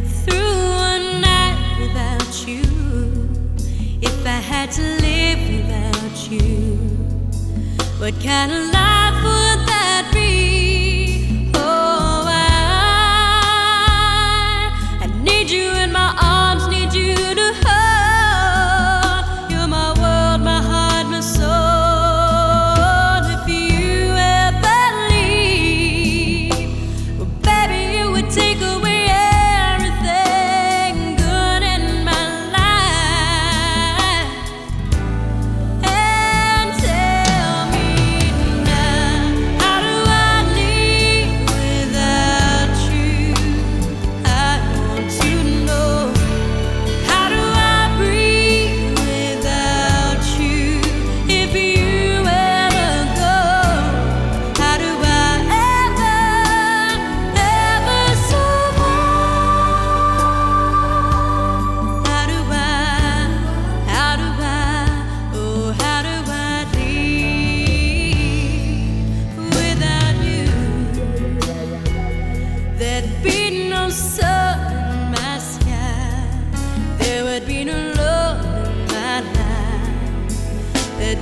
get through a night without you. If I had to live without you, what kind of life?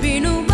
There